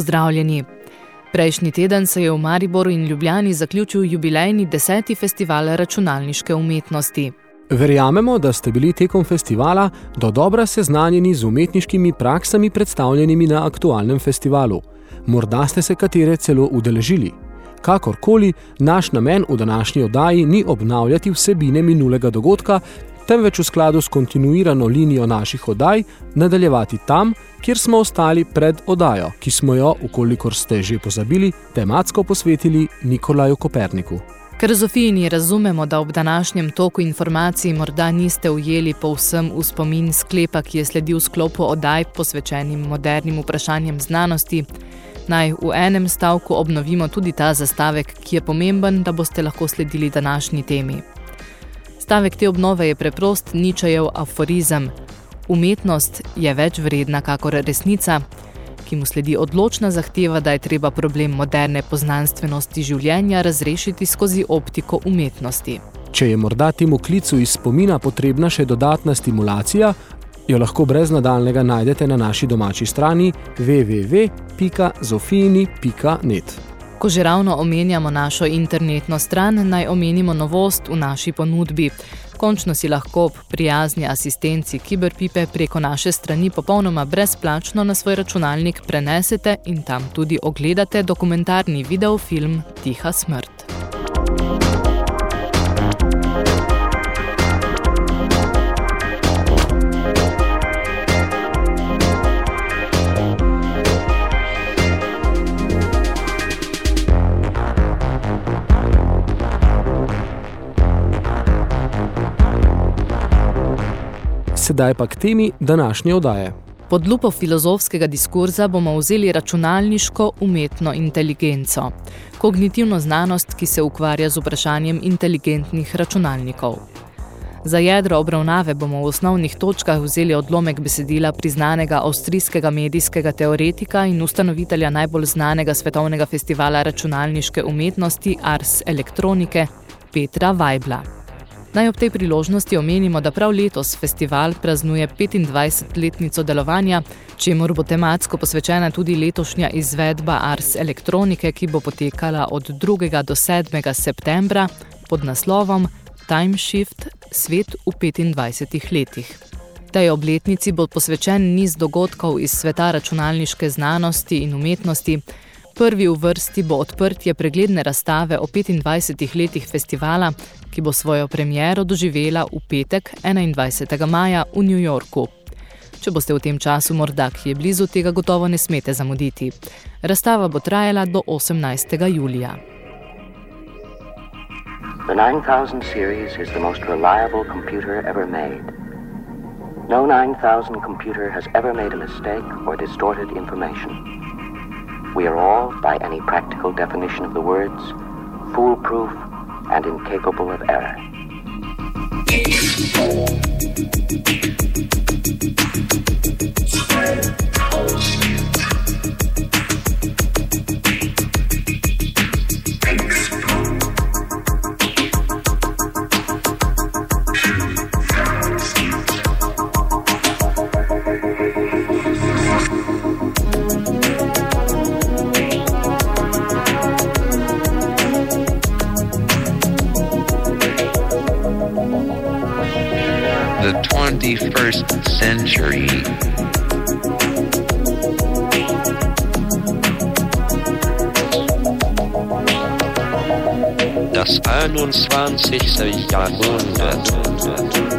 Pozdravljeni. Prejšnji teden se je v Mariboru in Ljubljani zaključil jubilejni deseti festival računalniške umetnosti. Verjamemo, da ste bili tekom festivala do dobra seznanjeni z umetniškimi praksami predstavljenimi na aktualnem festivalu. Morda ste se katere celo udeležili. Kakorkoli, naš namen v današnji oddaji ni obnavljati vsebine minulega dogodka, temveč v skladu s kontinuirano linijo naših oddaj nadaljevati tam, kjer smo ostali pred oddajo, ki smo jo, ukolikor ste že pozabili, tematsko posvetili Nikolaju Koperniku. Ker Zofijini razumemo, da ob današnjem toku informacij morda niste ujeli povsem v spomin sklepa, ki je sledil sklopu oddaj posvečenim modernim vprašanjem znanosti, naj v enem stavku obnovimo tudi ta zastavek, ki je pomemben, da boste lahko sledili današnji temi. Stavek te obnove je preprost ničajev aforizem. Umetnost je več vredna kakor resnica, ki mu sledi odločna zahteva, da je treba problem moderne poznanstvenosti življenja razrešiti skozi optiko umetnosti. Če je morda temu klicu iz spomina potrebna še dodatna stimulacija, jo lahko brez nadaljnega najdete na naši domači strani www.zofini.net. Ko že ravno omenjamo našo internetno stran, naj omenimo novost v naši ponudbi. Končno si lahko ob prijazni asistenci Kiberpipe preko naše strani popolnoma brezplačno na svoj računalnik prenesete in tam tudi ogledate dokumentarni videofilm Tiha smrt. Sedaj pa k temi današnje odaje. Pod lupo filozofskega diskurza bomo vzeli računalniško umetno inteligenco, kognitivno znanost, ki se ukvarja z vprašanjem inteligentnih računalnikov. Za jedro obravnave bomo v osnovnih točkah vzeli odlomek besedila priznanega avstrijskega medijskega teoretika in ustanovitelja najbolj znanega svetovnega festivala računalniške umetnosti Ars Elektronike Petra Weibla. Naj ob tej priložnosti omenimo, da prav letos festival praznuje 25-letnico delovanja, čemur bo tematsko posvečena tudi letošnja izvedba Ars Elektronike, ki bo potekala od 2. do 7. septembra pod naslovom Time Shift – svet v 25 letih. Tej obletnici bo posvečen niz dogodkov iz sveta računalniške znanosti in umetnosti, Prvi v vrsti bo odprtje pregledne razstave o 25 letih festivala, ki bo svojo premiero doživela v petek 21. maja v New Yorku. Če boste v tem času morda kje blizu, tega gotovo ne smete zamuditi. Razstava bo trajala do 18. julija. The 9000 series is the most reliable computer ever made. No 9000 computer has ever made a mistake or distorted information. We are all, by any practical definition of the words, foolproof and incapable of error. Century. Das 21. Jahrhundert.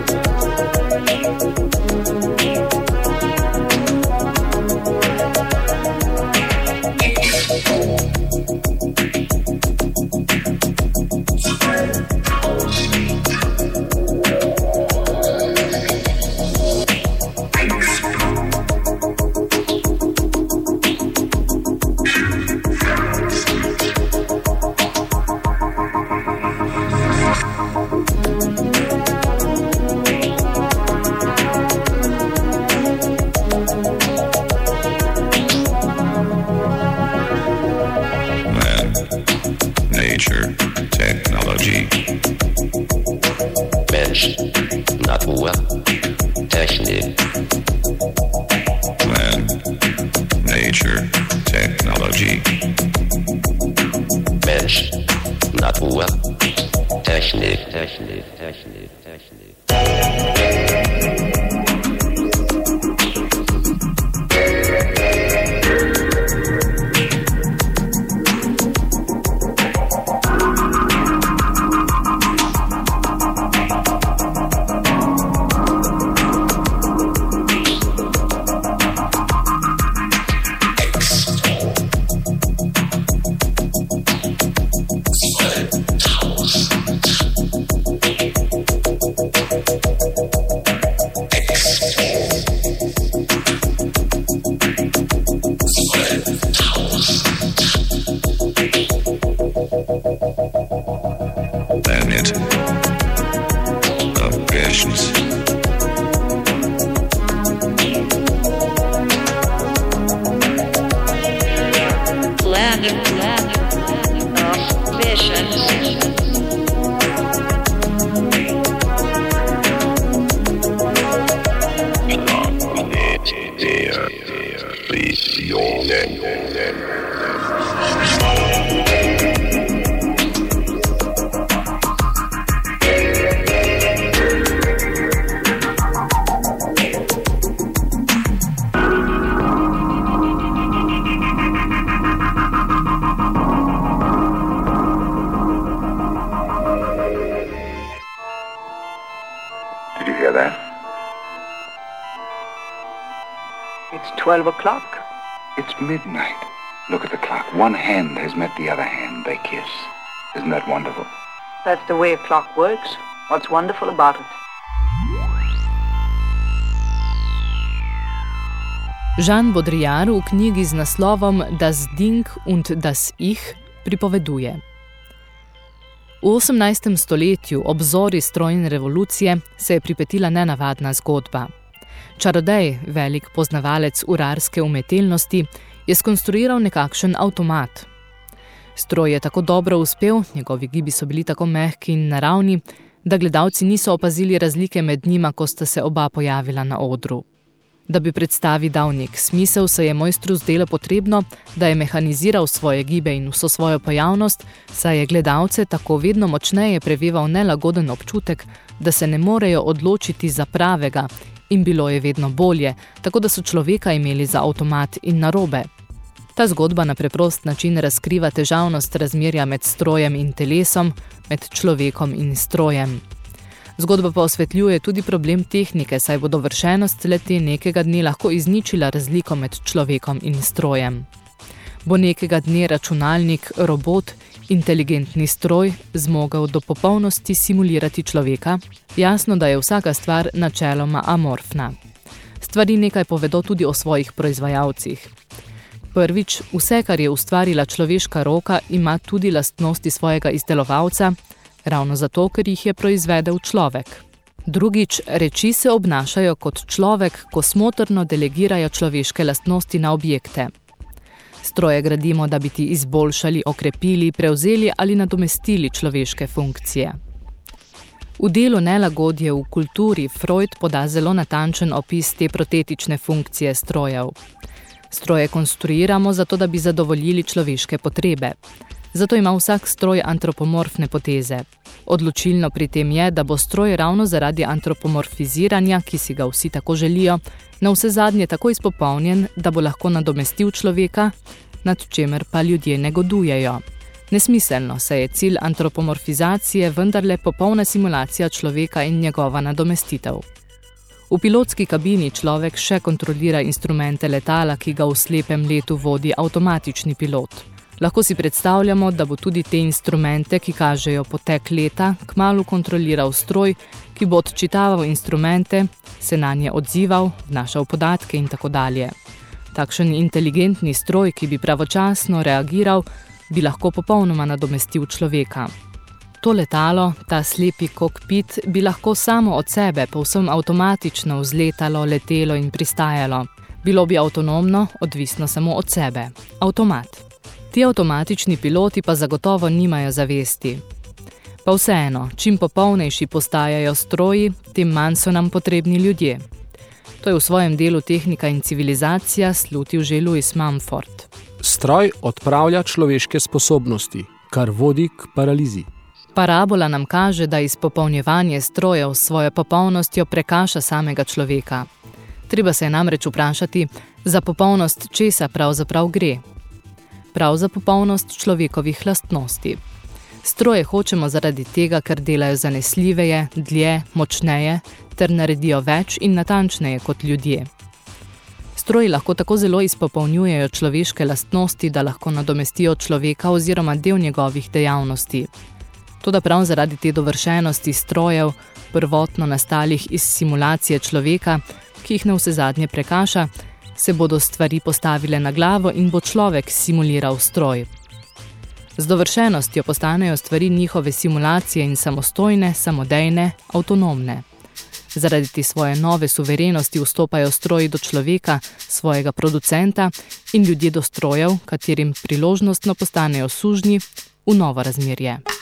Natur, Technik, Technik, Technik, Technik. It's 12 o'clock. It's midnight. Look at the clock. One hand has met the other hand. They kiss. Isn't that wonderful? That's the way a clock works. What's wonderful about it? Jean Baudrillard v knjigi z naslovom Das Ding und das Ich pripoveduje. V 18. stoletju ob zori strojne revolucije se je pripetila nenavadna zgodba. Čarodej, velik poznavalec urarske umetelnosti, je skonstruiral nekakšen avtomat. Stroj je tako dobro uspel, njegovi gibi so bili tako mehki in naravni, da gledalci niso opazili razlike med njima, ko sta se oba pojavila na odru. Da bi predstavi dal nek smisel, se je mojstru zdelo potrebno, da je mehaniziral svoje gibe in vso svojo pojavnost, saj je gledalce tako vedno močneje preveval nelagoden občutek, da se ne morejo odločiti za pravega in bilo je vedno bolje, tako da so človeka imeli za avtomat in narobe. Ta zgodba na preprost način razkriva težavnost razmerja med strojem in telesom, med človekom in strojem. Zgodba pa osvetljuje tudi problem tehnike, saj bo dovršenost lete nekega dne lahko izničila razliko med človekom in strojem. Bo nekega dne računalnik, robot, inteligentni stroj zmogel do popolnosti simulirati človeka? Jasno, da je vsaka stvar načeloma amorfna. Stvari nekaj povedo tudi o svojih proizvajalcih. Prvič, vse, kar je ustvarila človeška roka, ima tudi lastnosti svojega izdelovalca, ravno zato, ker jih je proizvedel človek. Drugič, reči se obnašajo kot človek, ko smotrno delegirajo človeške lastnosti na objekte. Stroje gradimo, da bi ti izboljšali, okrepili, prevzeli ali nadomestili človeške funkcije. V delu nelagodje v kulturi Freud poda zelo natančen opis te protetične funkcije strojev. Stroje konstruiramo zato, da bi zadovoljili človeške potrebe. Zato ima vsak stroj antropomorfne poteze. Odločilno pri tem je, da bo stroj ravno zaradi antropomorfiziranja, ki si ga vsi tako želijo, na vse zadnje tako izpopolnjen, da bo lahko nadomestil človeka, nad čemer pa ljudje negodujejo. Nesmiselno se je cilj antropomorfizacije vendarle popolna simulacija človeka in njegova nadomestitev. V pilotski kabini človek še kontrolira instrumente letala, ki ga v slepem letu vodi avtomatični pilot. Lahko si predstavljamo, da bo tudi te instrumente, ki kažejo potek leta, kmalu kontroliral stroj, ki bo odčitaval instrumente, se na nje odzival, vnašal podatke in tako dalje. Takšen inteligentni stroj, ki bi pravočasno reagiral, bi lahko popolnoma nadomestil človeka. To letalo, ta slepi kokpit, bi lahko samo od sebe povsem avtomatično vzletalo, letelo in pristajalo. Bilo bi avtonomno, odvisno samo od sebe. Avtomat. Ti avtomatični piloti pa zagotovo nimajo zavesti. Pa vseeno, čim popolnejši postajajo stroji, tem manj so nam potrebni ljudje. To je v svojem delu Tehnika in civilizacija slutil že Louis Mumford. Stroj odpravlja človeške sposobnosti, kar vodi k paralizi. Parabola nam kaže, da izpopolnjevanje strojev s svojo popolnostjo prekaša samega človeka. Treba se je namreč vprašati, za popolnost česa pravzaprav gre. Prav za popolnost človekovih lastnosti. Stroje hočemo zaradi tega, ker delajo zanesljiveje, dlje, močneje, ter naredijo več in natančneje kot ljudje. Stroji lahko tako zelo izpopolnjujejo človeške lastnosti, da lahko nadomestijo človeka oziroma del njegovih dejavnosti. Toda prav zaradi te dovršenosti strojev, prvotno nastalih iz simulacije človeka, ki jih na vse zadnje prekaša, se bodo stvari postavile na glavo in bo človek simuliral stroj. Z dovršenostjo postanejo stvari njihove simulacije in samostojne, samodejne, avtonomne. Zaradi te svoje nove suverenosti vstopajo stroji do človeka, svojega producenta in ljudje do strojev, katerim priložnostno postanejo sužnji v novo razmerje.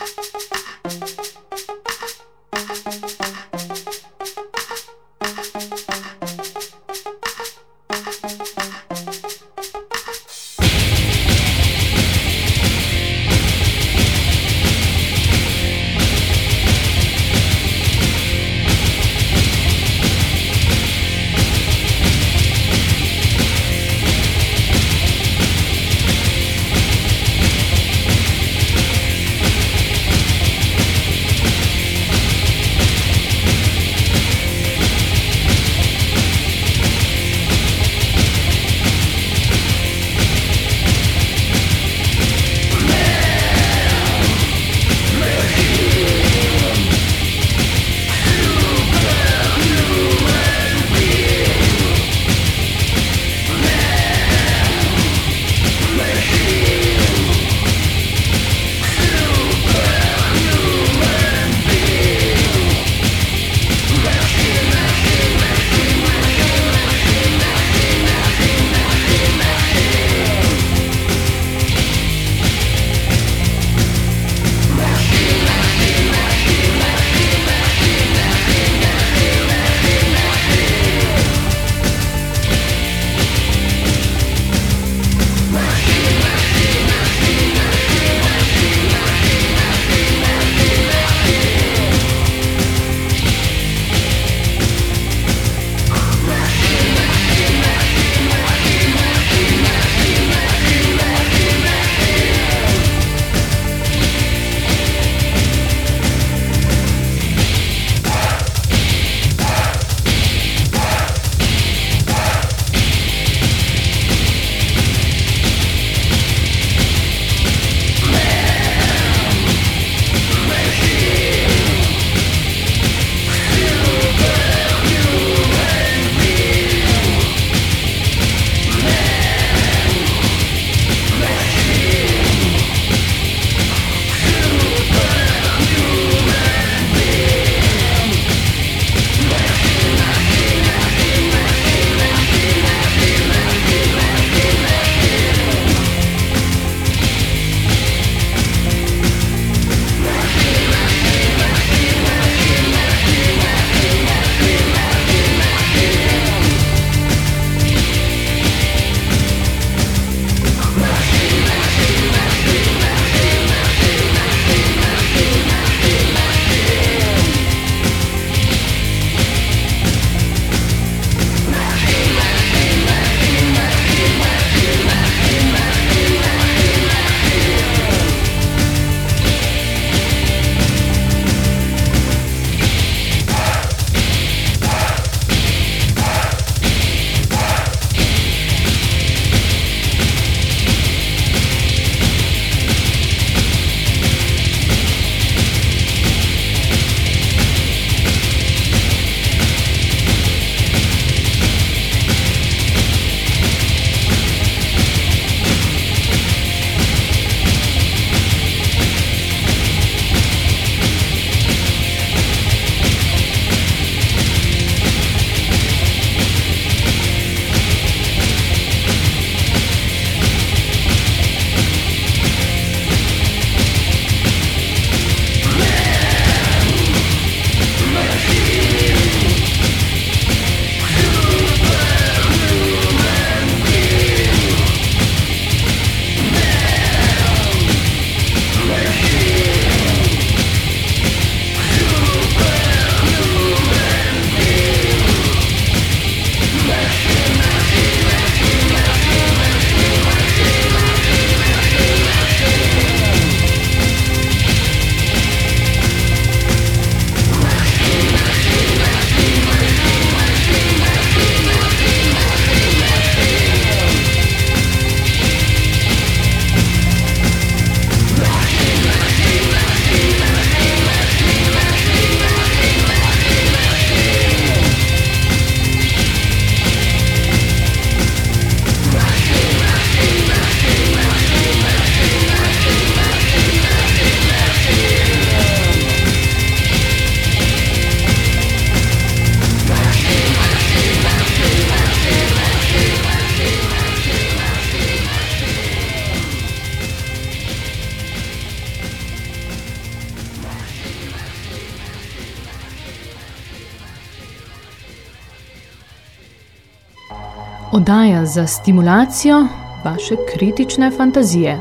Za stimulacijo vaše kritične fantazije.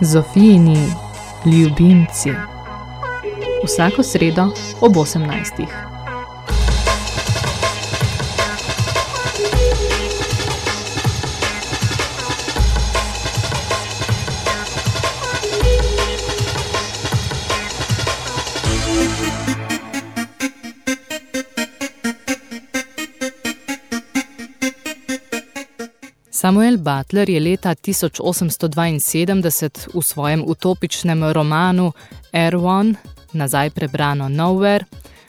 Zofijini ljubimci. Vsako sredo ob 18. Samuel Butler je leta 1872 v svojem utopičnem romanu Erewhon, nazaj prebrano Nowhere,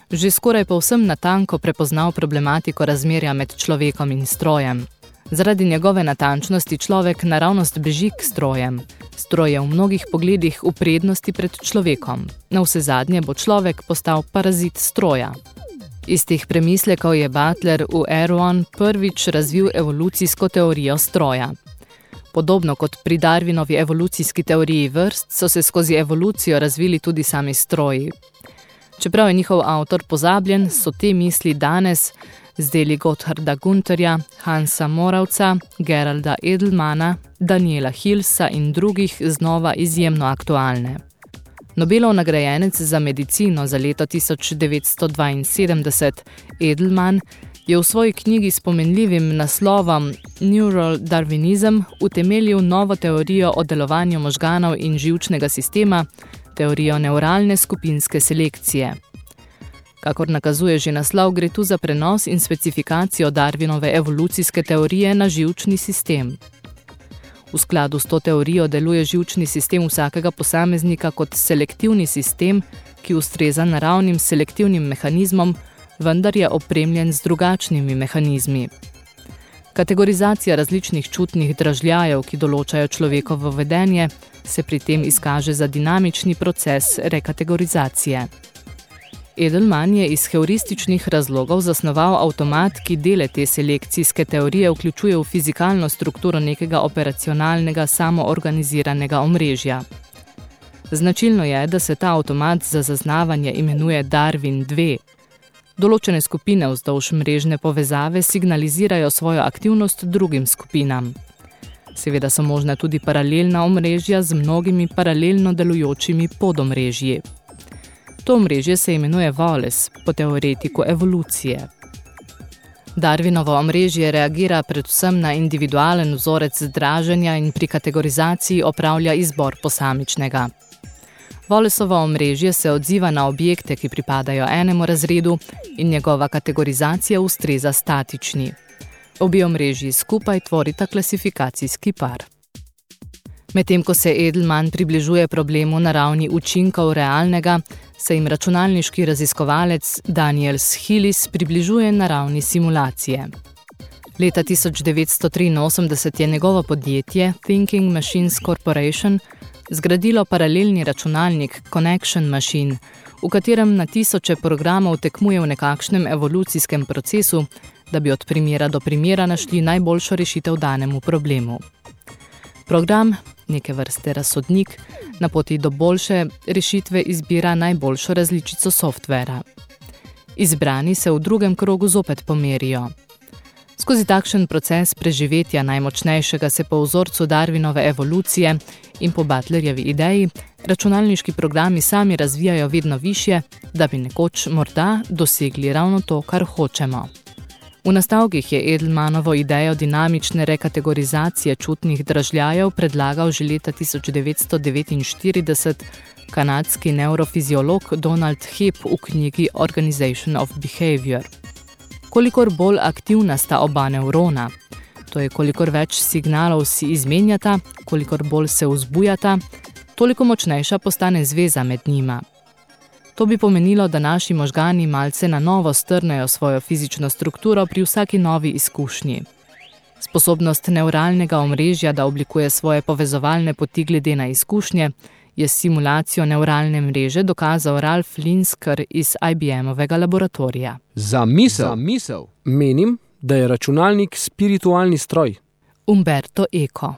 že skoraj povsem natanko prepoznal problematiko razmerja med človekom in strojem. Zaradi njegove natančnosti človek naravnost beži k strojem. Stroj je v mnogih pogledih v prednosti pred človekom. Na vse zadnje bo človek postal parazit stroja. Iz teh premislekov je Butler v Erewhon prvič razvil evolucijsko teorijo stroja. Podobno kot pri Darwinovi evolucijski teoriji vrst, so se skozi evolucijo razvili tudi sami stroji. Čeprav je njihov avtor pozabljen, so te misli danes z deli Gottharda Gunterja, Hansa Moravca, Geralda Edelmana, Daniela Hilsa in drugih znova izjemno aktualne. Nobelov nagrajenec za medicino za leto 1972 Edelman je v svoji knjigi s pomenljivim naslovom Neural Darwinism utemeljil novo teorijo o delovanju možganov in živčnega sistema, teorijo neuralne skupinske selekcije. Kakor nakazuje že naslov, gre tu za prenos in specifikacijo Darwinove evolucijske teorije na živčni sistem. V skladu s to teorijo deluje živčni sistem vsakega posameznika kot selektivni sistem, ki ustreza naravnim selektivnim mehanizmom, vendar je opremljen z drugačnimi mehanizmi. Kategorizacija različnih čutnih dražljajev, ki določajo človekovo vedenje, se pri tem izkaže za dinamični proces rekategorizacije. Edelman je iz heurističnih razlogov zasnoval avtomat, ki dele te selekcijske teorije vključuje v fizikalno strukturo nekega operacionalnega samoorganiziranega omrežja. Značilno je, da se ta avtomat za zaznavanje imenuje Darwin 2. Določene skupine vzdolž mrežne povezave signalizirajo svojo aktivnost drugim skupinam. Seveda so možne tudi paralelna omrežja z mnogimi paralelno delujočimi podomrežji. To omrežje se imenuje Wallace, po teoretiku evolucije. Darwinovo omrežje reagira predvsem na individualen vzorec zdraženja in pri kategorizaciji opravlja izbor posamičnega. Wallaceovo omrežje se odziva na objekte, ki pripadajo enemu razredu in njegova kategorizacija ustreza statični. Obi omrežji skupaj tvorita klasifikacijski par. Medtem ko se Edelman približuje problemu na ravni učinkov realnega, se jim računalniški raziskovalec Daniel Schilis približuje na ravni simulacije. Leta 1983 je njegovo podjetje Thinking Machines Corporation zgradilo paralelni računalnik Connection Machine, v katerem na tisoče programov tekmuje v nekakšnem evolucijskem procesu, da bi od primera do primera našli najboljšo rešitev danemu problemu. Program, neke vrste razsodnik, na poti do boljše rešitve izbira najboljšo različico softvera. Izbrani se v drugem krogu zopet pomerijo. Skozi takšen proces preživetja najmočnejšega se po vzorcu Darwinove evolucije in po Butlerjevi ideji računalniški programi sami razvijajo vedno više, da bi nekoč morda dosegli ravno to, kar hočemo. V nastavkih je Edelmanovo idejo dinamične rekategorizacije čutnih dražljajev predlagal že leta 1949 kanadski neurofiziolog Donald Hip v knjigi Organization of Behavior. Kolikor bolj aktivna sta oba neurona, to je kolikor več signalov si izmenjata, kolikor bolj se vzbujata, toliko močnejša postane zveza med njima. To bi pomenilo, da naši možgani malce na novo strnejo svojo fizično strukturo pri vsaki novi izkušnji. Sposobnost neuralnega omrežja, da oblikuje svoje povezovalne poti glede na izkušnje, je simulacijo neuralne mreže dokazal Ralph Linsker iz IBM-ovega laboratorija. Za misel, Za misel menim, da je računalnik spiritualni stroj. Umberto Eco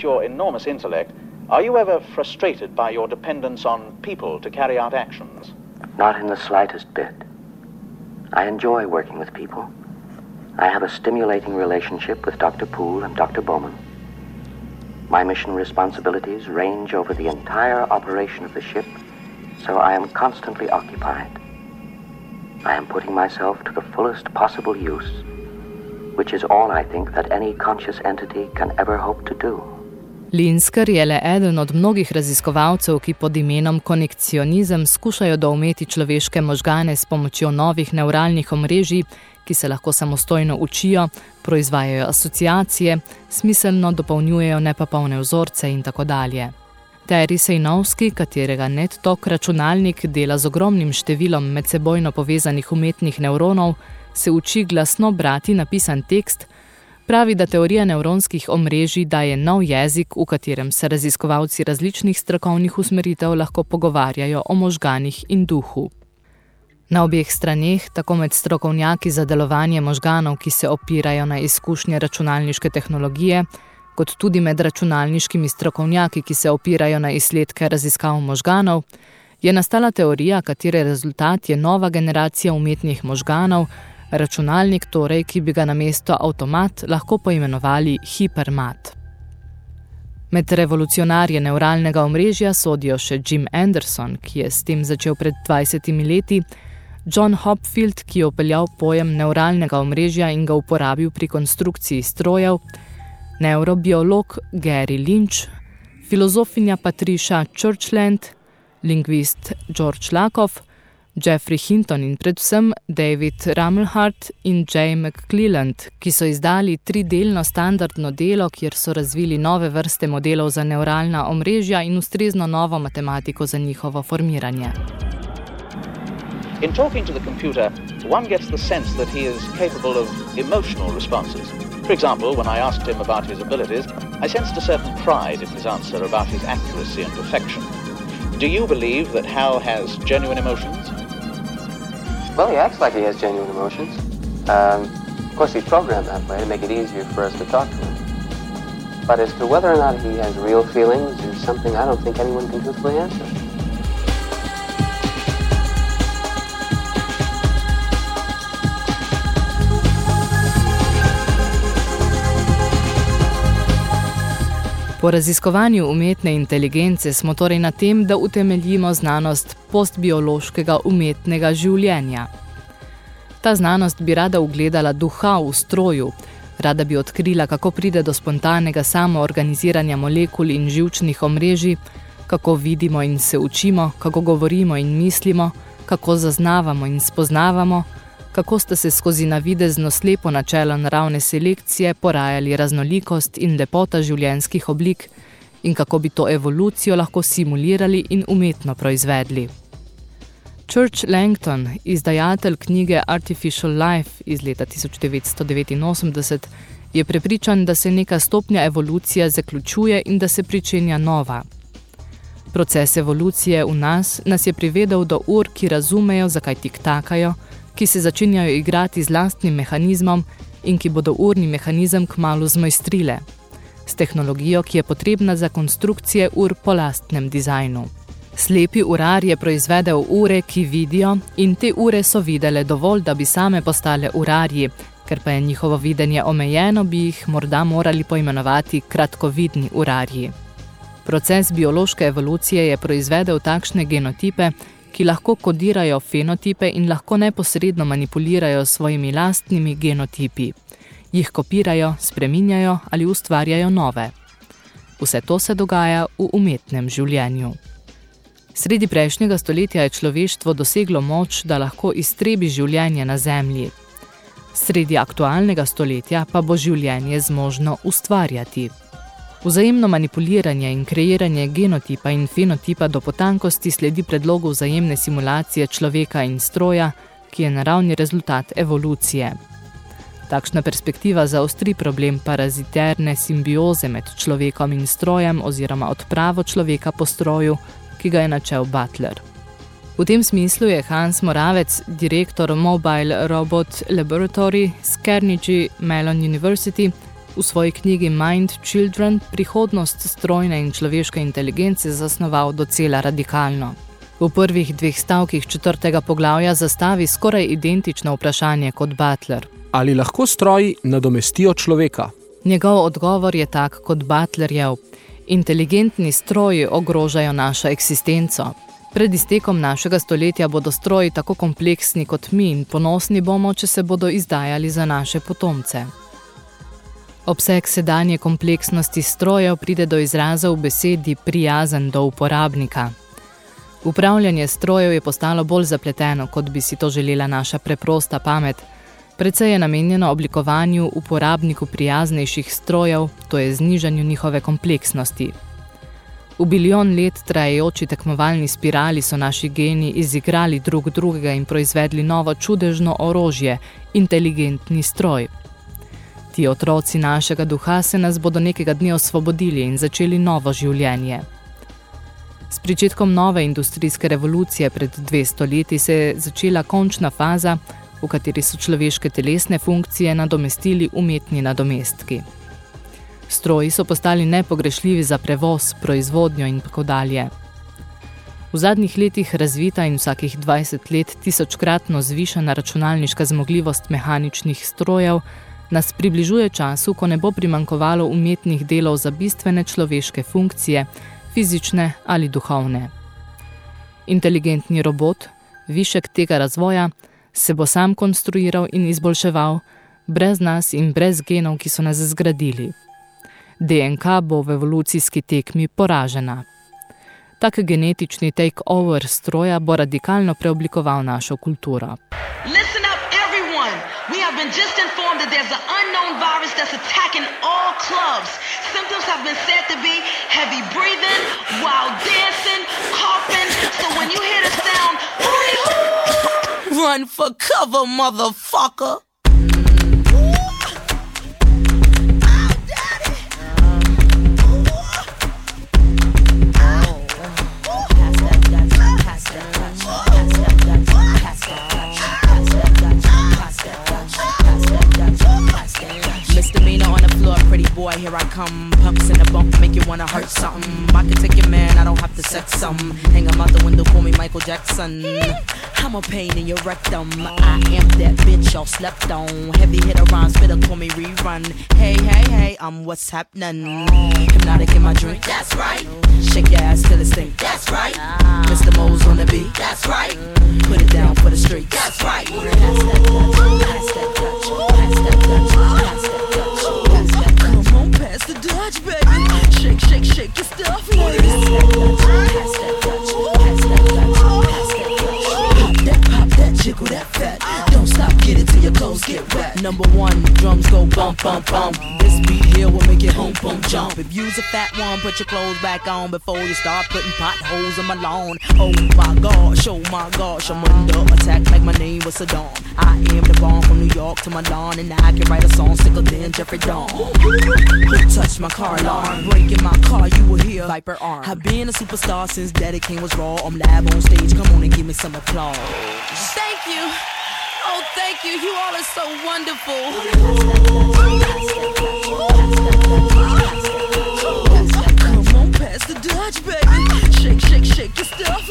despite your enormous intellect, are you ever frustrated by your dependence on people to carry out actions? Not in the slightest bit. I enjoy working with people. I have a stimulating relationship with Dr. Poole and Dr. Bowman. My mission responsibilities range over the entire operation of the ship, so I am constantly occupied. I am putting myself to the fullest possible use, which is all I think that any conscious entity can ever hope to do. Linsker je le eden od mnogih raziskovalcev, ki pod imenom konekcionizem skušajo doumeti človeške možgane s pomočjo novih neuralnih omrežij, ki se lahko samostojno učijo, proizvajajo asociacije, smiselno dopolnjujejo nepopolne vzorce in tako dalje. Terry Sejnovski, katerega NetTalk računalnik dela z ogromnim številom medsebojno povezanih umetnih nevronov, se uči glasno brati napisan tekst, pravi, da teorija nevronskih omrežij daje nov jezik, v katerem se raziskovalci različnih strokovnih usmeritev lahko pogovarjajo o možganih in duhu. Na obeh straneh, tako med strokovnjaki za delovanje možganov, ki se opirajo na izkušnje računalniške tehnologije, kot tudi med računalniškimi strokovnjaki, ki se opirajo na izsledke raziskav možganov, je nastala teorija, katere rezultat je nova generacija umetnih možganov, računalnik torej, ki bi ga namesto avtomat lahko poimenovali hipermat. Med revolucionarje neuralnega omrežja sodijo še Jim Anderson, ki je s tem začel pred 20 leti, John Hopfield, ki je upeljal pojem neuralnega omrežja in ga uporabil pri konstrukciji strojev, neurobiolog Gary Lynch, filozofinja Patricia Churchland, lingvist George Lakoff, Jeffrey Hinton in predvsem David Ramelhart in Jay McClelland, ki so izdali tridelno standardno delo, kjer so razvili nove vrste modelov za neuralna omrežja in ustrezno novo matematiko za njihovo formiranje. In talking to the computer, one gets the sense that he is capable of emotional responses. For example, when I asked him about his abilities, I sensed a certain pride in his answer about his accuracy and perfection. Do you believe that Hal has genuine emotions? Well, he acts like he has genuine emotions. Um, of course, he's programmed that way to make it easier for us to talk to him. But as to whether or not he has real feelings is something I don't think anyone can truthfully answer. Po raziskovanju umetne inteligence smo torej na tem, da utemeljimo znanost postbiološkega umetnega življenja. Ta znanost bi rada ugledala duha v stroju, rada bi odkrila, kako pride do spontanega samoorganiziranja molekul in živčnih omrežij, kako vidimo in se učimo, kako govorimo in mislimo, kako zaznavamo in spoznavamo, kako sta se skozi navidezno slepo načelo naravne selekcije porajali raznolikost in lepota življenjskih oblik in kako bi to evolucijo lahko simulirali in umetno proizvedli. Church Langton, izdajatelj knjige Artificial Life iz leta 1989, je prepričan, da se neka stopnja evolucije zaključuje in da se pričenja nova. Proces evolucije v nas nas je privedel do ur, ki razumejo, zakaj tik takajo, ki se začenjajo igrati z lastnim mehanizmom in ki bodo urni mehanizem kmalu zmojstrile, s tehnologijo, ki je potrebna za konstrukcije ur po lastnem dizajnu. Slepi urar je proizvedel ure, ki vidijo in te ure so videle dovolj, da bi same postale urarji, ker pa je njihovo videnje omejeno, bi jih morda morali poimenovati kratkovidni urarji. Proces biološke evolucije je proizvedel takšne genotipe, ki lahko kodirajo fenotipe in lahko neposredno manipulirajo svojimi lastnimi genotipi. Jih kopirajo, spreminjajo ali ustvarjajo nove. Vse to se dogaja v umetnem življenju. Sredi prejšnjega stoletja je človeštvo doseglo moč, da lahko iztrebi življenje na Zemlji. Sredi aktualnega stoletja pa bo življenje zmožno ustvarjati. Vzajemno manipuliranje in kreiranje genotipa in fenotipa do potankosti sledi predlogu vzajemne simulacije človeka in stroja, ki je naravni rezultat evolucije. Takšna perspektiva zaostri problem paraziterne simbioze med človekom in strojem oziroma odpravo človeka po stroju, ki ga je načel Butler. V tem smislu je Hans Moravec, direktor Mobile Robot Laboratory z Carnegie Mellon University, v svoji knjigi Mind Children prihodnost strojne in človeške inteligence zasnoval docela radikalno. V prvih dveh stavkih četrtega poglavja zastavi skoraj identično vprašanje kot Butler. Ali lahko stroji nadomestijo človeka? Njegov odgovor je tak kot Butlerjev. Inteligentni stroji ogrožajo našo eksistenco. Pred iztekom našega stoletja bodo stroji tako kompleksni kot mi in ponosni bomo, če se bodo izdajali za naše potomce. Obseg sedanje kompleksnosti strojev pride do izraza v besedi prijazen do uporabnika. Upravljanje strojev je postalo bolj zapleteno, kot bi si to želela naša preprosta pamet. Predvsej je namenjeno oblikovanju uporabniku prijaznejših strojev, to je znižanju njihove kompleksnosti. V bilijon let trajajoči tekmovalni spirali so naši geni izigrali drug drugega in proizvedli novo čudežno orožje, inteligentni stroj. Ti otroci našega duha se nas bodo nekega dne osvobodili in začeli novo življenje. S pričetkom nove industrijske revolucije pred 200 leti se je začela končna faza, v kateri so človeške telesne funkcije nadomestili umetni nadomestki. Stroji so postali nepogrešljivi za prevoz, proizvodnjo in tako dalje. V zadnjih letih razvita in vsakih 20 let tisočkratno zvišana računalniška zmogljivost mehaničnih strojev nas približuje času, ko ne bo primankovalo umetnih delov za bistvene človeške funkcije, fizične ali duhovne. Inteligentni robot, višek tega razvoja, se bo sam konstruiral in izboljševal, brez nas in brez genov, ki so nas zgradili. DNK bo v evolucijski tekmi poražena. Tak genetični take-over stroja bo radikalno preoblikoval našo kulturo. Listen been just informed that there's an unknown virus that's attacking all clubs. Symptoms have been said to be heavy breathing, wild dancing, coughing. So when you hear the sound, run for cover, motherfucker. Boy, here I come. Pumps in the bump, make you wanna hurt something. I can take your man, I don't have to sex some. Hang him out the window, call me Michael Jackson. I'm a pain in your rectum. I am that bitch y'all slept on. Heavy hitter rhymes, spitter, call me rerun. Hey, hey, hey, I'm what's happening. Hypnotic in my drink, that's right. Shake your ass till it stink, that's right. Mr. Mo's on the beat, that's right. Put it down for the street, that's right. Pass that Dutch, pass that Dutch, pass that Dutch, Shake your stuff, ladies. Pop that, pop that, jiggle that fat. Don't stop, get it till your clothes get wet. Number one, drums go bump, bump, bump. This beat here will make it home boom, jump. If you's a fat one, put your clothes back on before you start putting potholes in my lawn. Oh my gosh, oh my gosh, I'm under attack like my name was Saddam. I am the bomb from New York to Milan, and I can write a song sicker than Jeffrey Dawn. Who touched my car alarm? Breaking my car, you will hear Viper arm. I've been a superstar since Daddy King was raw. I'm live on stage, come on and give me some applause. Thank you. Thank you. You all are so wonderful. Come on, pass the Dutch, baby. Shake, shake, shake your stuff.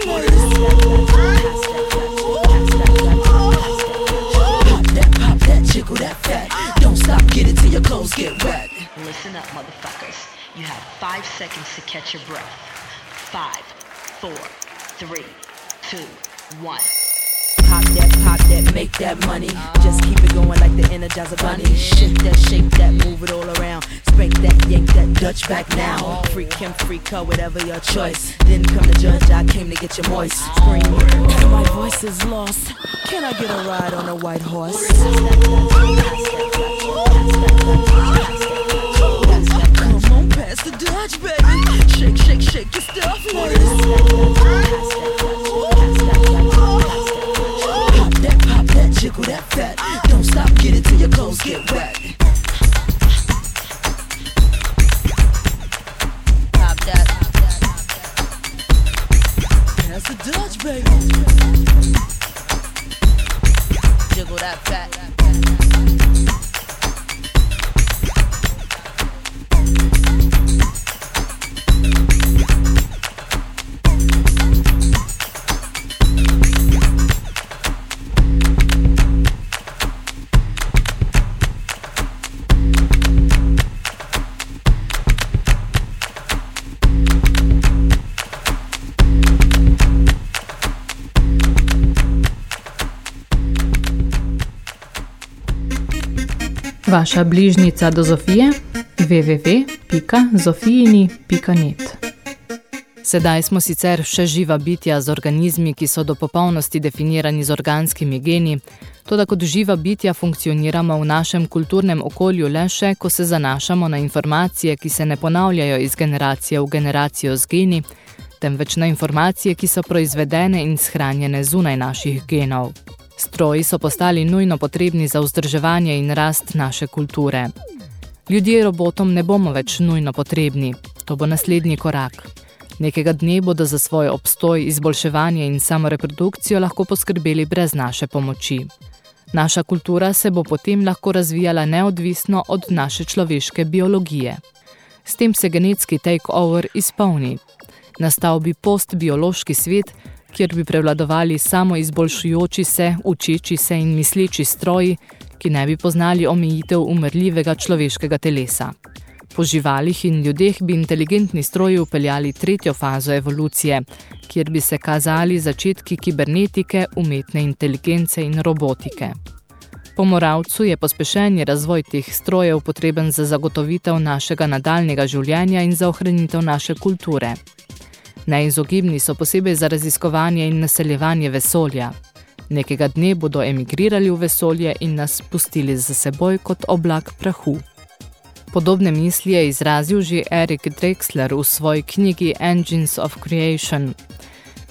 Pop that, pop that, jiggle that fat. Don't stop, get it till your clothes get wet. Listen up, motherfuckers. You have five seconds to catch your breath. Five, four, three, two, one. Pop that, pop that, make that money. Just keep it going like the Energizer Bunny. Shift that, shake that, move it all around. Spank that, yank that, Dutch back now. Freak him, freak her, whatever your choice. Didn't come to judge, I came to get you moist. Scream, my voice is lost. Can I get a ride on a white horse? Come on, pass the Dutch, baby. Shake, shake, shake your stuff, ladies. That, jiggle that fat. Don't stop, get it till your clothes get wet. Pop that. Pass the Dutch, baby. Jiggle that fat. Vaša bližnica do Zofije www.zofijini.net Sedaj smo sicer še živa bitja z organizmi, ki so do popolnosti definirani z organskimi geni, toda kot živa bitja funkcioniramo v našem kulturnem okolju le še, ko se zanašamo na informacije, ki se ne ponavljajo iz generacije v generacijo z geni, temveč na informacije, ki so proizvedene in shranjene zunaj naših genov. Stroji so postali nujno potrebni za vzdrževanje in rast naše kulture. Ljudje robotom ne bomo več nujno potrebni. To bo naslednji korak. Nekega dne bodo za svoj obstoj, izboljševanje in samoreprodukcijo lahko poskrbeli brez naše pomoči. Naša kultura se bo potem lahko razvijala neodvisno od naše človeške biologije. S tem se genetski take-over izpolni. Nastal bi postbiološki svet, kjer bi prevladovali samo izboljšujoči se, učeči se in misleči stroji, ki ne bi poznali omejitev umrljivega človeškega telesa. Po živalih in ljudeh bi inteligentni stroji upeljali tretjo fazo evolucije, kjer bi se kazali začetki kibernetike, umetne inteligence in robotike. Po moravcu je pospešenje razvoj teh strojev potreben za zagotovitev našega nadaljnega življenja in za ohranitev naše kulture. Neizogibni so posebej za raziskovanje in naseljevanje vesolja. Nekega dne bodo emigrirali v vesolje in nas pustili za seboj kot oblak prahu. Podobne misli je izrazil že Erik Drexler v svoji knjigi Engines of Creation.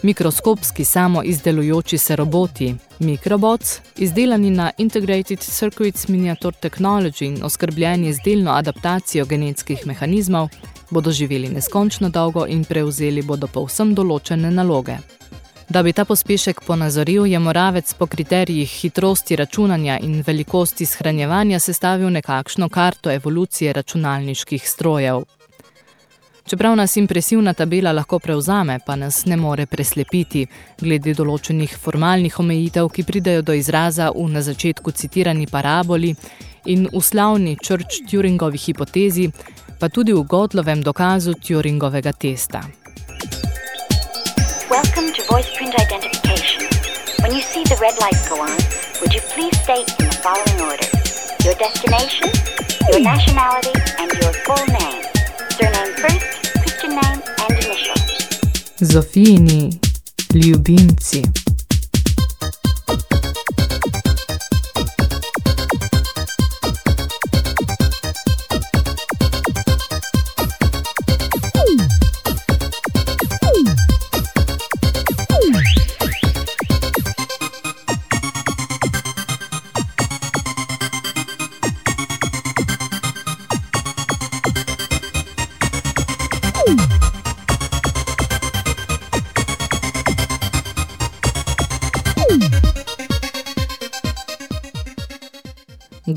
Mikroskopski samo izdelujoči se roboti, mikrobots, izdelani na Integrated Circuits Miniature Technology in oskrbljeni z delno adaptacijo genetskih mehanizmov, bodo živeli neskončno dolgo in prevzeli bodo povsem določene naloge. Da bi ta pospešek ponazoril, je Moravec po kriterijih hitrosti računanja in velikosti shranjevanja sestavil nekakšno karto evolucije računalniških strojev. Čeprav nas impresivna tabela lahko prevzame, pa nas ne more preslepiti, glede določenih formalnih omejitev, ki pridejo do izraza v na začetku citirani paraboli in v slavni Church-Turingovi hipotezi, pa tudi v Godlovem dokazu Turingovega testa. Welcome to voice print identification. When you see the red light go on, would you please state in the following order your destination, your nationality, and your full name. Surname first, Christian name, and initial. Zofijini, ljubimci.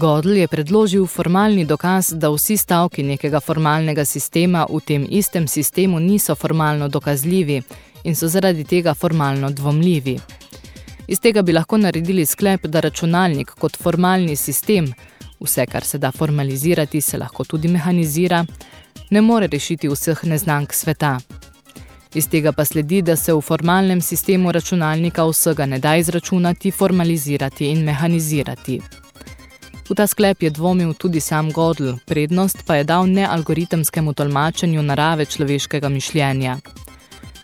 Godl je predložil formalni dokaz, da vsi stavki nekega formalnega sistema v tem istem sistemu niso formalno dokazljivi in so zaradi tega formalno dvomljivi. Iz tega bi lahko naredili sklep, da računalnik kot formalni sistem, vse kar se da formalizirati, se lahko tudi mehanizira, ne more rešiti vseh neznank sveta. Iz tega pa sledi, da se v formalnem sistemu računalnika vsega ne da izračunati, formalizirati in mehanizirati. V ta sklep je dvomil tudi sam Godl, prednost pa je dal nealgoritemskemu tolmačenju narave človeškega mišljenja.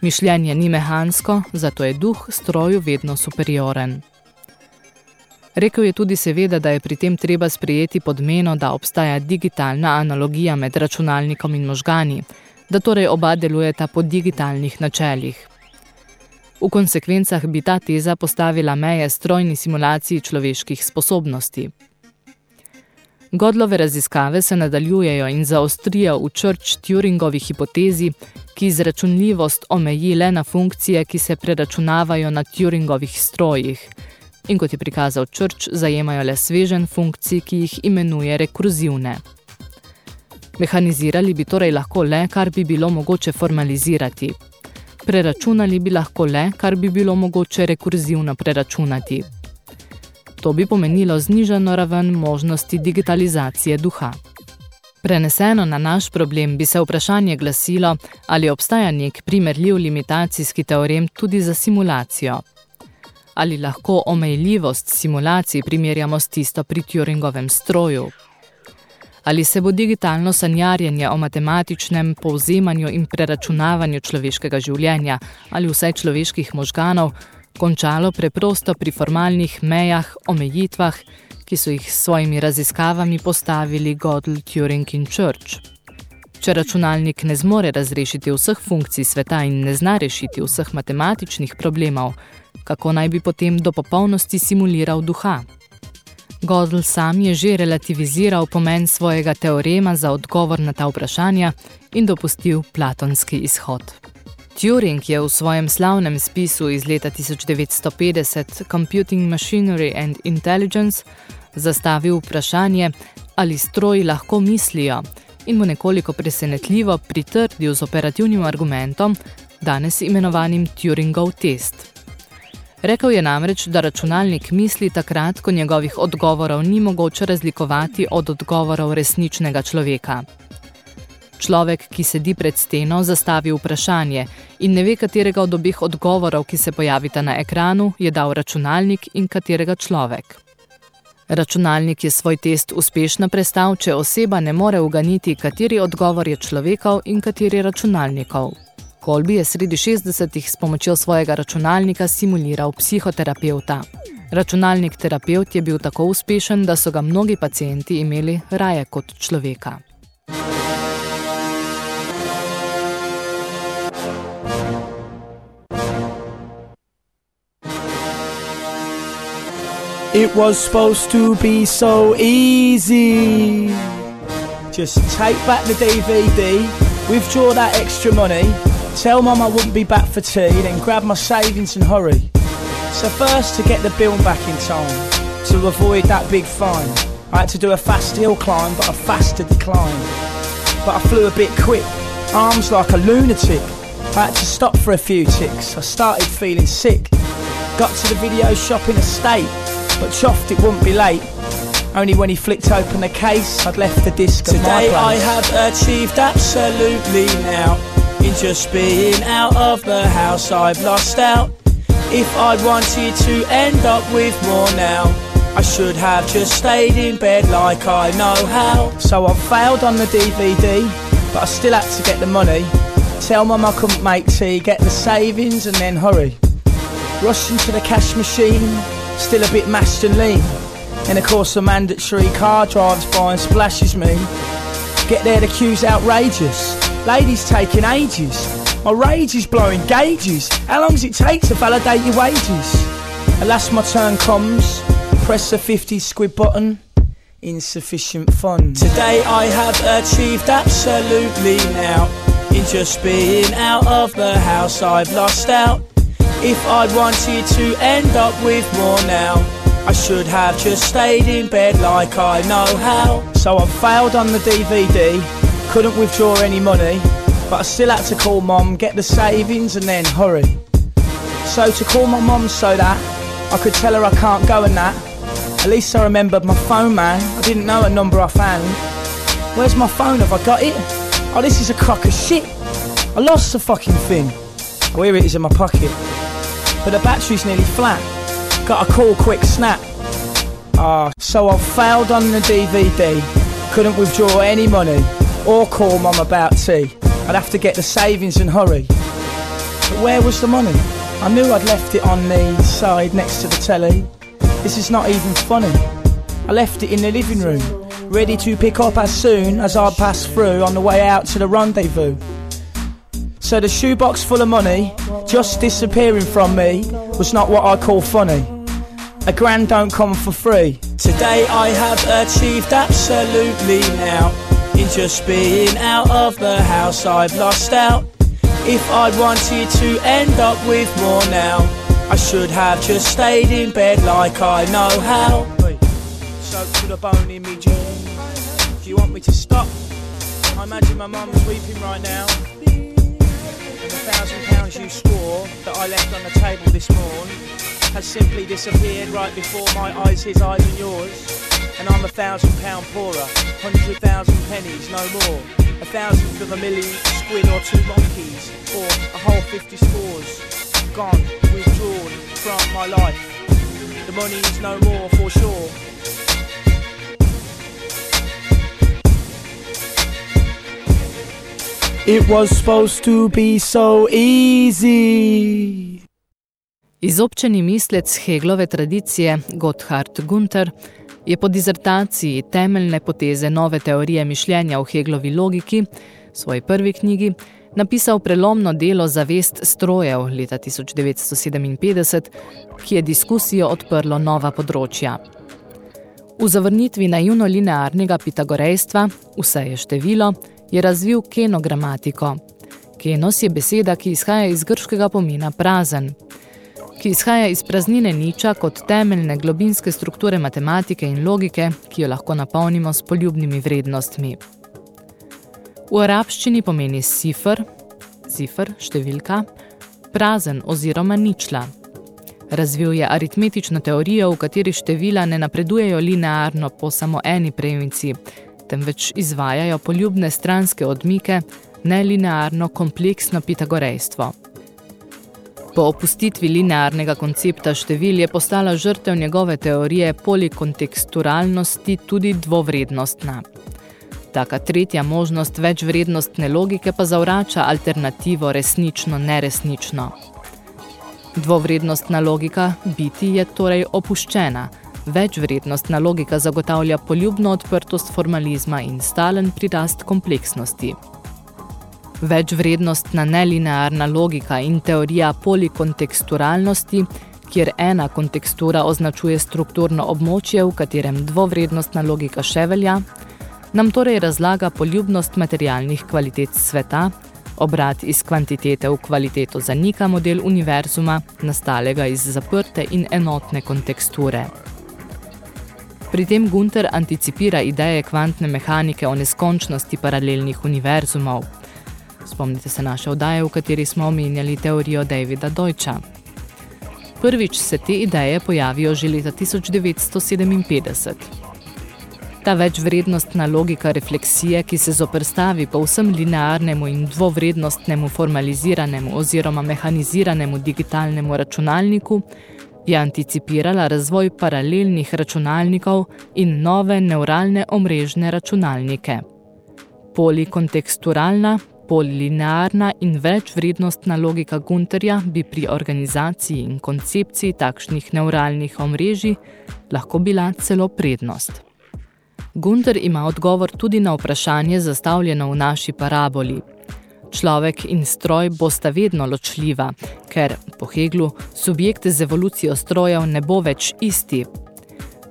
Mišljenje ni mehansko, zato je duh stroju vedno superioren. Rekel je tudi seveda, da je pri tem treba sprejeti podmeno, da obstaja digitalna analogija med računalnikom in možgani, da torej oba delujeta po digitalnih načeljih. V konsekvencah bi ta teza postavila meje strojni simulaciji človeških sposobnosti. Godlove raziskave se nadaljujejo in zaostrijo v Church Turingovi hipotezi, ki izračunljivost omeji le na funkcije, ki se preračunavajo na Turingovih strojih. In kot je prikazal Church, zajemajo le svežen funkcij, ki jih imenuje rekurzivne. Mehanizirali bi torej lahko le, kar bi bilo mogoče formalizirati. Preračunali bi lahko le, kar bi bilo mogoče rekurzivno preračunati. To bi pomenilo znižano raven možnosti digitalizacije duha. Preneseno na naš problem bi se vprašanje glasilo, ali obstaja nek primerljiv limitacijski teorem tudi za simulacijo. Ali lahko omejljivost simulacij primerjamo s tisto pri Turingovem stroju? Ali se bo digitalno sanjarjenje o matematičnem povzemanju in preračunavanju človeškega življenja ali vsaj človeških možganov končalo preprosto pri formalnih mejah, omejitvah, ki so jih s svojimi raziskavami postavili Gödel, Turing in Church. Če računalnik ne zmore razrešiti vseh funkcij sveta in ne zna rešiti vseh matematičnih problemov, kako naj bi potem do popolnosti simuliral duha? Gödel sam je že relativiziral pomen svojega teorema za odgovor na ta vprašanja in dopustil platonski izhod. Turing je v svojem slavnem spisu iz leta 1950 Computing Machinery and Intelligence zastavil vprašanje, ali stroji lahko mislijo in mu nekoliko presenetljivo pritrdil z operativnim argumentom, danes imenovanim Turingov test. Rekel je namreč, da računalnik misli takrat, ko njegovih odgovorov ni mogoče razlikovati od odgovorov resničnega človeka. Človek, ki sedi pred steno, zastavi vprašanje in ne ve, katerega od obih odgovorov, ki se pojavita na ekranu, je dal računalnik in katerega človek. Računalnik je svoj test uspešno prestal, če oseba ne more uganiti, kateri odgovor je človekov in kateri računalnikov. Kolbi je sredi 60-ih s pomočjo svojega računalnika simuliral psihoterapeuta. Računalnik terapeut je bil tako uspešen, da so ga mnogi pacijenti imeli raje kot človeka. It was supposed to be so easy. Just take back the DVD, withdraw that extra money, tell mum I wouldn't be back for tea, then grab my savings and hurry. So first to get the bill back in time, to avoid that big fine. I had to do a fast hill climb, but a faster decline. But I flew a bit quick, arms like a lunatic. I had to stop for a few ticks. I started feeling sick. Got to the video shop in a state but chuffed it wouldn't be late. Only when he flicked open the case, I'd left the disc Today I have achieved absolutely now. In just being out of the house, I've lost out. If I wanted to end up with more now, I should have just stayed in bed like I know how. So I failed on the DVD, but I still had to get the money. Tell mum I couldn't make tea, get the savings and then hurry. Rush into the cash machine, still a bit mashed and lean. And of course, a mandatory car drives by and splashes me. Get there, the queue's outrageous. Ladies taking ages. My rage is blowing gauges. How long does it take to validate your wages? Alas, my turn comes. Press the 50 squid button. Insufficient funds. Today I have achieved absolutely now. In just being out of the house, I've lost out. If I'd wanted to end up with more now, I should have just stayed in bed like I know how. So I failed on the DVD, couldn't withdraw any money, but I still had to call mom, get the savings and then hurry. So to call my mom so that I could tell her I can't go and that. At least I remembered my phone man, I didn't know a number offhand. Where's my phone? Have I got it? Oh, this is a crock of shit. I lost the fucking thing. Oh, here it is in my pocket. But the battery's nearly flat. Got a call quick snap. Ah, so I failed on the DVD. Couldn't withdraw any money or call mum about tea. I'd have to get the savings and hurry. But where was the money? I knew I'd left it on the side next to the telly. This is not even funny. I left it in the living room, ready to pick up as soon as I'd pass through on the way out to the rendezvous. So the shoebox full of money just disappearing from me was not what I call funny. A grand don't come for free. Today I have achieved absolutely now. In just being out of the house, I've lost out. If I'd wanted to end up with more now, I should have just stayed in bed like I know how. Soaked to the bone in me jeans. Do you want me to stop? I imagine my mum's weeping right now. And thousand pounds you swore that I left on the table this morn has simply disappeared right before my eyes, his eyes and yours. And I'm a thousand pound poorer, hundred thousand pennies, no more. A thousandth of a million squid or two monkeys, or a whole fifty scores. Gone, withdrawn from my life. The money is no more for sure. It was supposed to be so easy. Izobčeni mislec Heglove tradicije Gotthard Gunther je po dizertaciji temeljne poteze nove teorije mišljenja v Heglovi logiki, svoji prvi knjigi, napisal prelomno delo Zavest strojev leta 1957, ki je diskusijo odprlo nova področja. V zavrnitvi naivno-linearnega pitagorejstva, vse je število, je razvil kenogramatiko. Kenos je beseda, ki izhaja iz grškega pomena prazen, ki izhaja iz praznine niča kot temeljne globinske strukture matematike in logike, ki jo lahko napolnimo s poljubnimi vrednostmi. V arabščini pomeni sifr, cifr, številka, prazen oziroma ničla. Razvil je aritmetično teorijo, v kateri števila ne napredujejo linearno po samo eni premici, temveč izvajajo poljubne stranske odmike, nelinearno kompleksno pitagorejstvo. Po opustitvi linearnega koncepta števil je postala žrtev njegove teorije polikonteksturalnosti tudi dvovrednostna. Taka tretja možnost večvrednostne logike pa zavrača alternativo resnično-neresnično. Dvovrednostna logika biti je torej opuščena, večvrednostna logika zagotavlja poljubno odprtost formalizma in stalen prirast kompleksnosti. Večvrednostna nelinearna logika in teorija polikonteksturalnosti, kjer ena kontekstura označuje strukturno območje, v katerem dvovrednostna logika še velja, nam torej razlaga poljubnost materialnih kvalitet sveta, obrat iz kvantitete v kvaliteto zanika model univerzuma, nastalega iz zaprte in enotne konteksture. Pri tem Gunter anticipira ideje kvantne mehanike o neskončnosti paralelnih univerzumov. Spomnite se naše vdaje, v kateri smo omenjali teorijo Davida Deutscha. Prvič se te ideje pojavijo že leta 1957. Ta večvrednostna logika refleksije, ki se zoprstavi po vsem linearnemu in dvovrednostnemu formaliziranemu oziroma mehaniziranemu digitalnemu računalniku, je anticipirala razvoj paralelnih računalnikov in nove neuralne omrežne računalnike. Polikonteksturalna, polilinearna in večvrednostna logika Gunterja bi pri organizaciji in koncepciji takšnih neuralnih omrežij lahko bila celo prednost. Gunter ima odgovor tudi na vprašanje zastavljeno v naši paraboli. Človek in stroj bosta vedno ločljiva, ker, po Heglu, subjekt z evolucijo strojev ne bo več isti.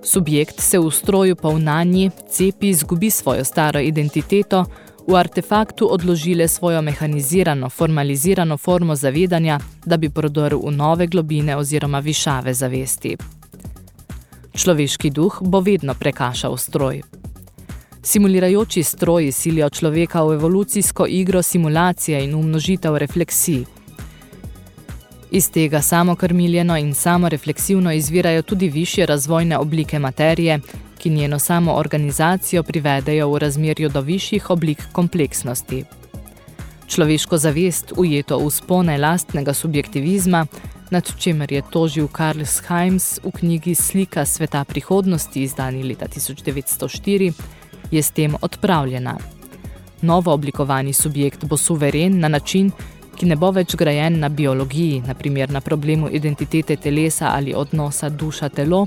Subjekt se v stroju povnanji, cepi, zgubi svojo staro identiteto, v artefaktu odložile svojo mehanizirano, formalizirano formo zavedanja, da bi prodoril v nove globine oziroma višave zavesti. Človeški duh bo vedno prekašal stroj. Simulirajoči stroji silijo človeka v evolucijsko igro simulacije in umnožitev refleksij. Iz tega samokrmiljeno in samorefleksivno izvirajo tudi višje razvojne oblike materije, ki njeno samo organizacijo privedejo v razmerju do višjih oblik kompleksnosti. Človeško zavest, ujeto v spone lastnega subjektivizma, nad čemer je tožil Karl Scheims v knjigi Slika sveta prihodnosti, izdani leta 1904, je s tem odpravljena. Novo oblikovani subjekt bo suveren na način, ki ne bo več grajen na biologiji, naprimer na problemu identitete telesa ali odnosa duša-telo,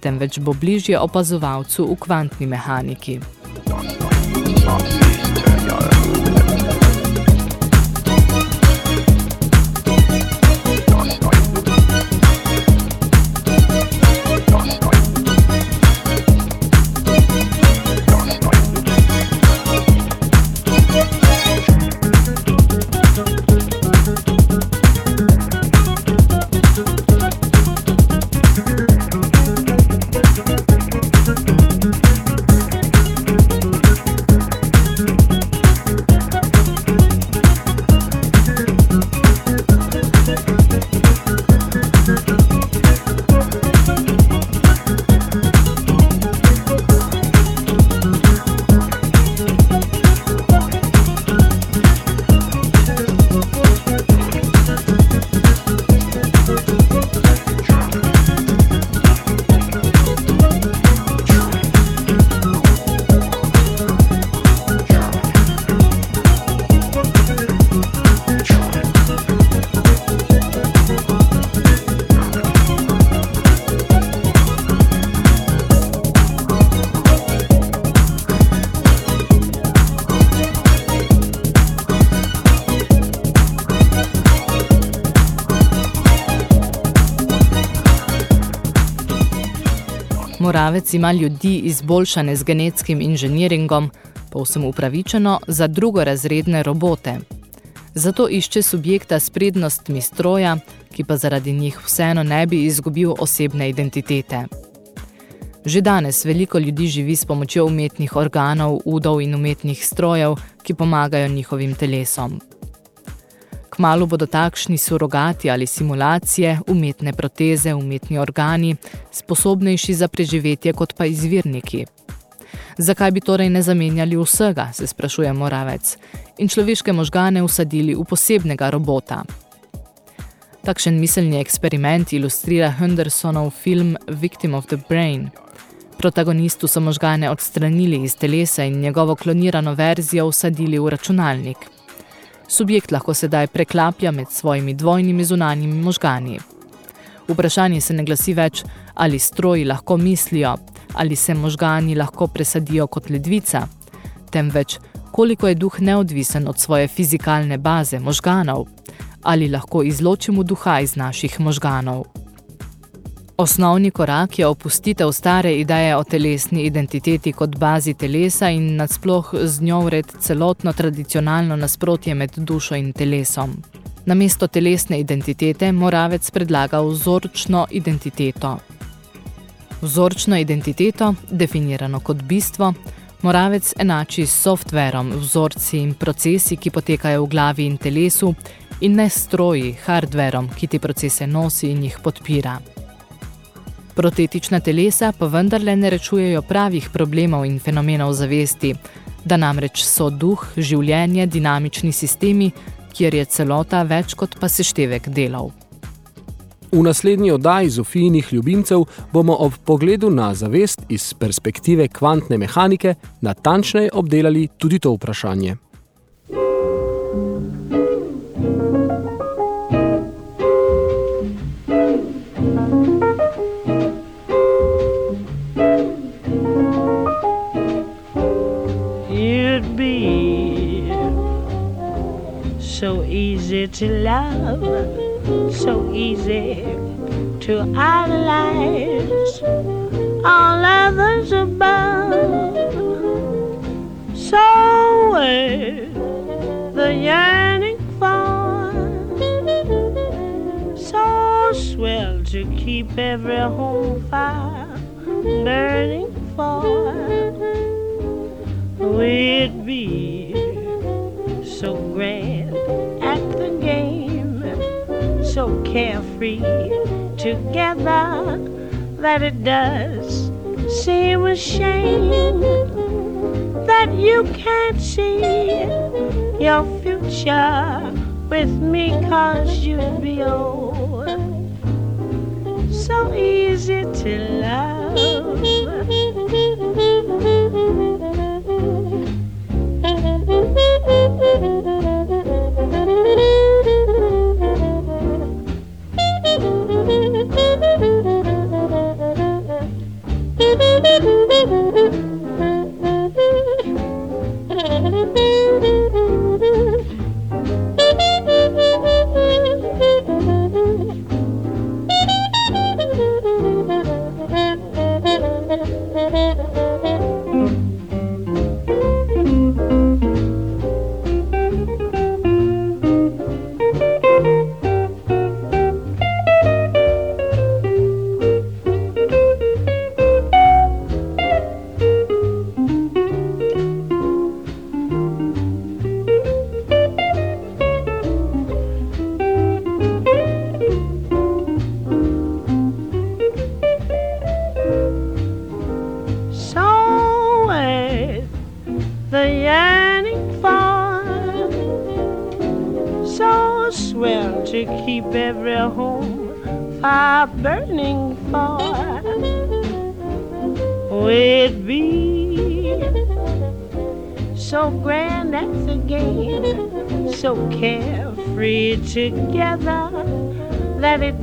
temveč bo bližje opazovalcu v kvantni mehaniki. Moravec ima ljudi izboljšane z genetskim inženiringom, povsem upravičeno, za drugorazredne robote. Zato išče subjekta s prednostmi stroja, ki pa zaradi njih vseeno ne bi izgubil osebne identitete. Že danes veliko ljudi živi s pomočjo umetnih organov, udov in umetnih strojev, ki pomagajo njihovim telesom. Kmalu bodo takšni surogati ali simulacije, umetne proteze, umetni organi, sposobnejši za preživetje kot pa izvirniki. Zakaj bi torej ne zamenjali vsega, se sprašuje Moravec, in človeške možgane usadili v posebnega robota. Takšen miselni eksperiment ilustrira Hendersonov film Victim of the Brain. Protagonistu so možgane odstranili iz telesa in njegovo klonirano verzijo usadili v računalnik – subjekt lahko sedaj preklaplja med svojimi dvojnimi zunanjimi možgani. Vprašanje se ne glasi več, ali stroji lahko mislijo, ali se možgani lahko presadijo kot ledvica, temveč koliko je duh neodvisen od svoje fizikalne baze možganov, ali lahko izločimo duha iz naših možganov. Osnovni korak je opustitev stare ideje o telesni identiteti kot bazi telesa in nadsploh z njo vred celotno tradicionalno nasprotje med dušo in telesom. Namesto telesne identitete Moravec predlaga vzorčno identiteto. Vzorčno identiteto, definirano kot bistvo, Moravec enači s softverom, vzorci in procesi, ki potekajo v glavi in telesu, in ne stroji, hardverom, ki te procese nosi in jih podpira. Protetična telesa pa vendarle ne rečujejo pravih problemov in fenomenov zavesti, da namreč so duh, življenje, dinamični sistemi, kjer je celota več kot pa seštevek delov. V naslednji oddaji Zofijnih ljubimcev bomo ob pogledu na zavest iz perspektive kvantne mehanike natančneje obdelali tudi to vprašanje. Easy to love, so easy to idolize all others above. So where the yearning for, so swell to keep every home fire burning for. We'd be so grand so carefree together that it does seem a shame that you can't see your future with me cause you'd be old. So easy to love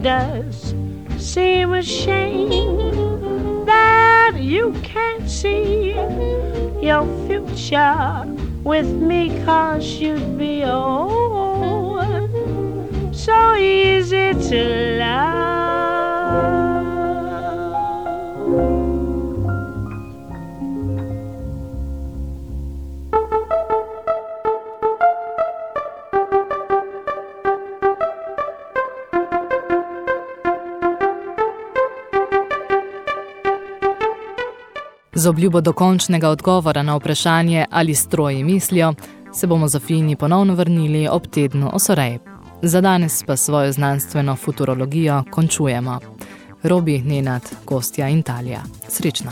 does Z obljubo dokončnega odgovora na vprašanje, ali stroji mislijo, se bomo Zofini ponovno vrnili ob tednu osorej. Za danes pa svojo znanstveno futurologijo končujemo. Robi, Nenad, Kostja in Talija. Srečno!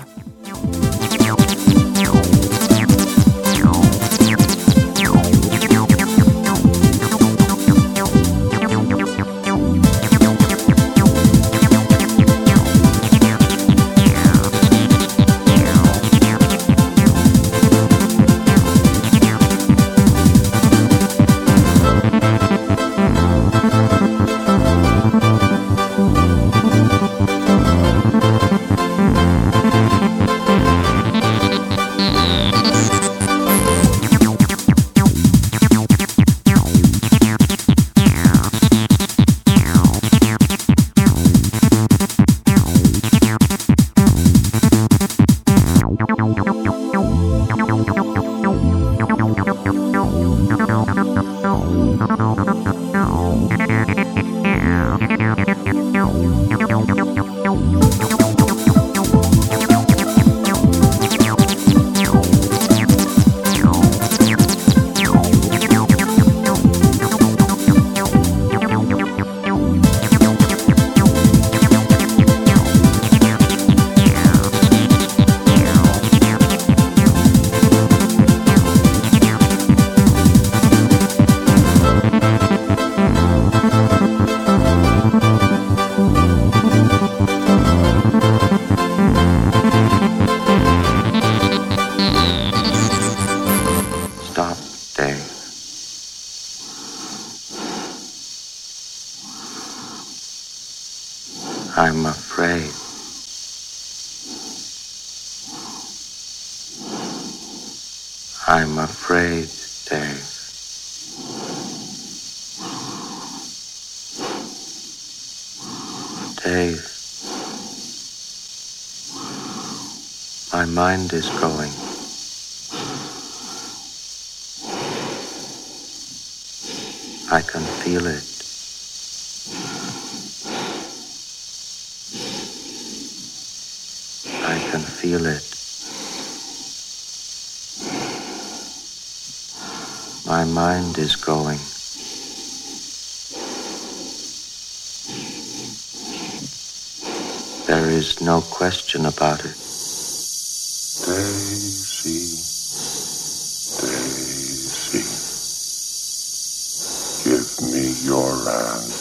Mind is going. I can feel it. I can feel it. My mind is going. There is no question about it. Daisy, Daisy, give me your answer